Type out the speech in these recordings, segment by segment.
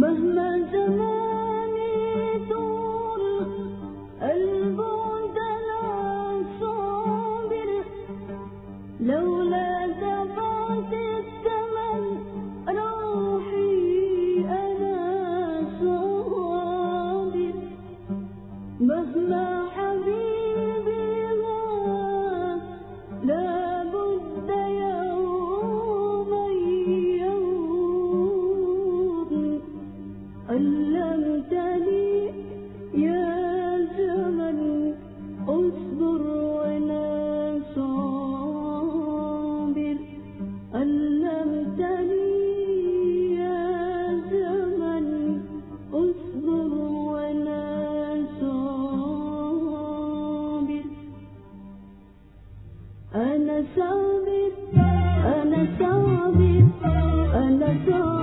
慢慢怎么 صابر أنا صابر أنا صابر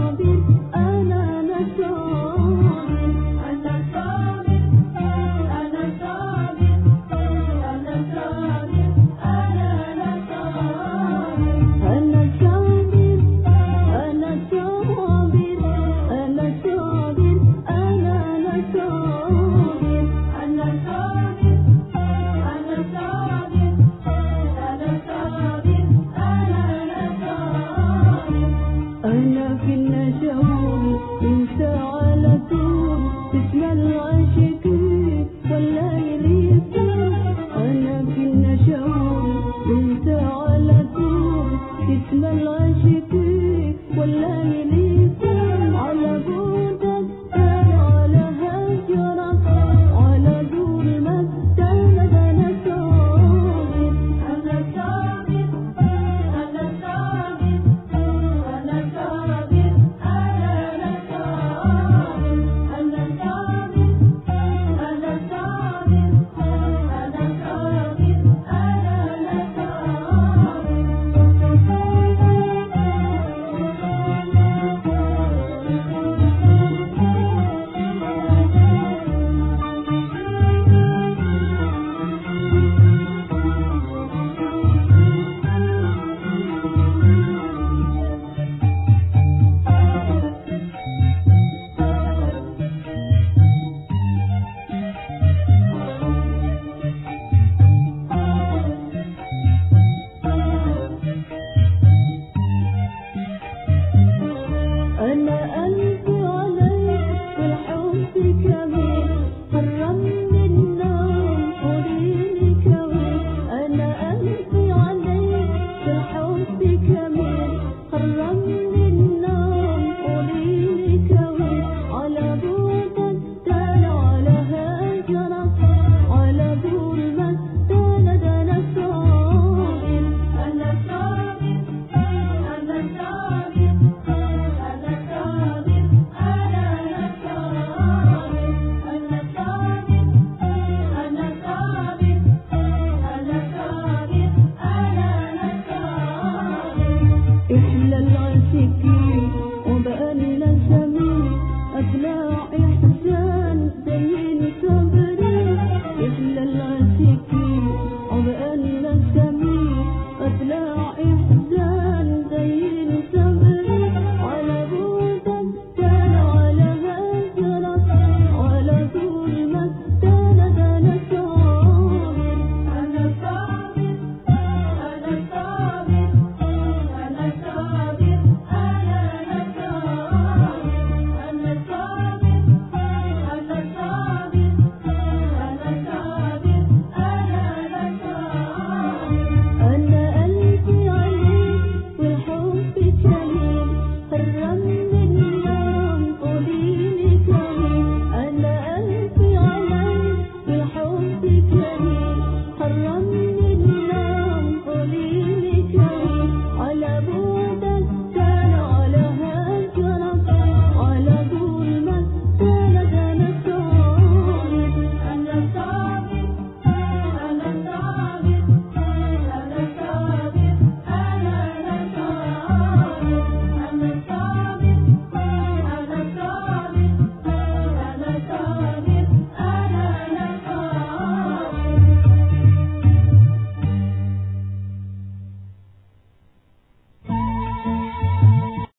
की